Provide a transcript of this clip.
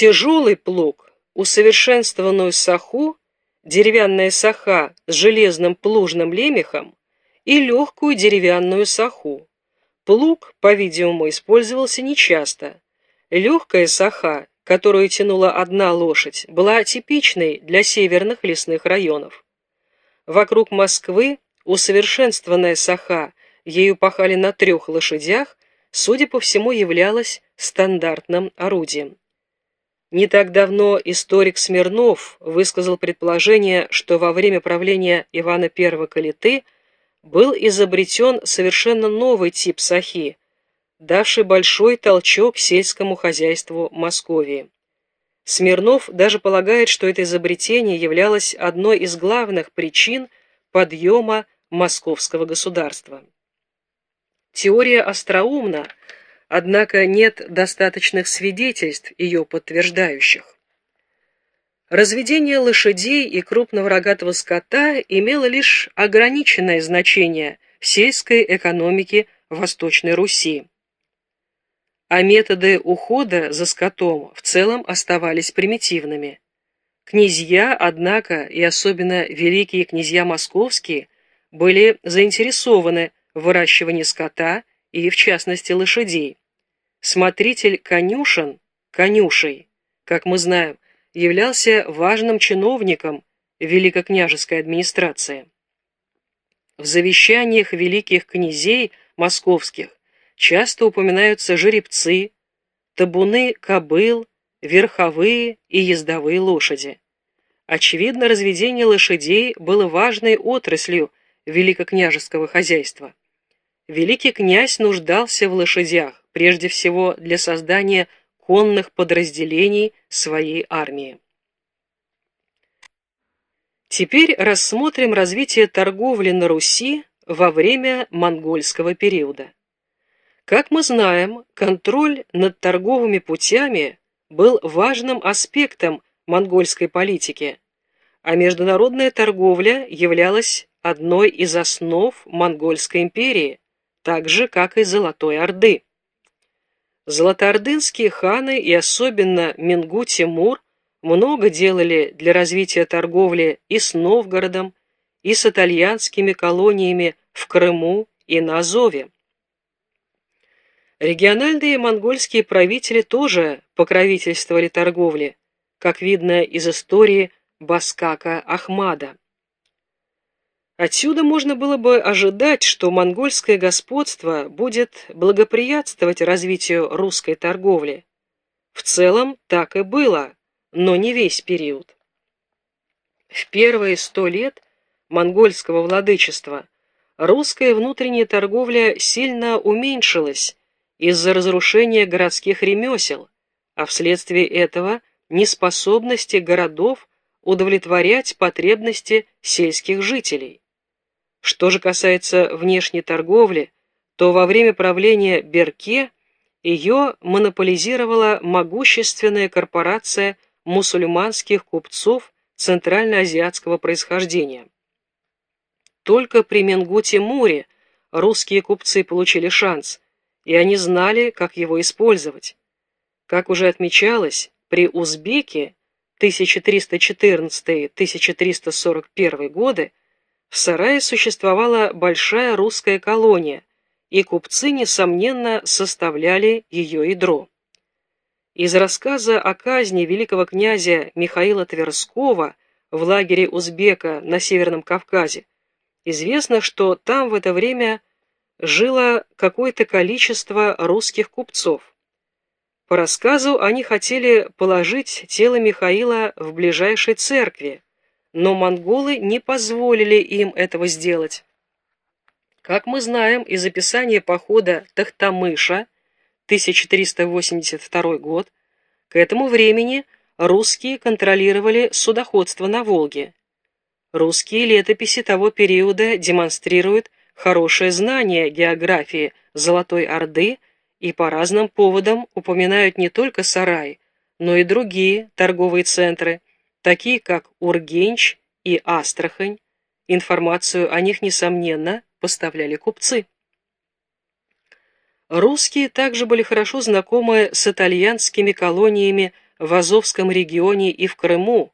тяжелый плуг, усовершенствованную саху, деревянная саха с железным плужным лемехом и легкую деревянную саху. Плуг, по-видимому, использовался нечасто. Легкая саха, которую тянула одна лошадь, была типичной для северных лесных районов. Вокруг Москвы усовершенствованная саха, ею пахали на трех лошадях, судя по всему, являлась стандартным орудием. Не так давно историк Смирнов высказал предположение, что во время правления Ивана I Калиты был изобретен совершенно новый тип сахи, давший большой толчок сельскому хозяйству Московии. Смирнов даже полагает, что это изобретение являлось одной из главных причин подъема московского государства. Теория остроумна, однако нет достаточных свидетельств ее подтверждающих. Разведение лошадей и крупного рогатого скота имело лишь ограниченное значение в сельской экономике Восточной Руси. А методы ухода за скотом в целом оставались примитивными. Князья, однако, и особенно великие князья московские, были заинтересованы в выращивании скота и, в частности, лошадей. Смотритель конюшен, конюшей, как мы знаем, являлся важным чиновником великокняжеской администрации. В завещаниях великих князей московских часто упоминаются жеребцы, табуны кобыл, верховые и ездовые лошади. Очевидно, разведение лошадей было важной отраслью великокняжеского хозяйства. Великий князь нуждался в лошадях, прежде всего для создания конных подразделений своей армии. Теперь рассмотрим развитие торговли на Руси во время монгольского периода. Как мы знаем, контроль над торговыми путями был важным аспектом монгольской политики, а международная торговля являлась одной из основ монгольской империи, так же, как и Золотой Орды. Золотоордынские ханы и особенно Мингу Тимур много делали для развития торговли и с Новгородом, и с итальянскими колониями в Крыму и на Азове. Региональные монгольские правители тоже покровительствовали торговле, как видно из истории Баскака Ахмада. Отсюда можно было бы ожидать, что монгольское господство будет благоприятствовать развитию русской торговли. В целом так и было, но не весь период. В первые сто лет монгольского владычества русская внутренняя торговля сильно уменьшилась из-за разрушения городских ремесел, а вследствие этого неспособности городов удовлетворять потребности сельских жителей. Что же касается внешней торговли, то во время правления Берке ее монополизировала могущественная корпорация мусульманских купцов центральноазиатского происхождения. Только при Менгу-Тимуре русские купцы получили шанс, и они знали, как его использовать. Как уже отмечалось, при Узбеке 1314-1341 годы в сарае существовала большая русская колония, и купцы, несомненно, составляли ее ядро. Из рассказа о казни великого князя Михаила Тверского в лагере Узбека на Северном Кавказе известно, что там в это время жило какое-то количество русских купцов. По рассказу они хотели положить тело Михаила в ближайшей церкви, но монголы не позволили им этого сделать. Как мы знаем из описания похода Тахтамыша, 1382 год, к этому времени русские контролировали судоходство на Волге. Русские летописи того периода демонстрируют хорошее знание географии Золотой Орды и по разным поводам упоминают не только Сарай, но и другие торговые центры – такие как Ургенч и Астрахань, информацию о них, несомненно, поставляли купцы. Русские также были хорошо знакомы с итальянскими колониями в Азовском регионе и в Крыму,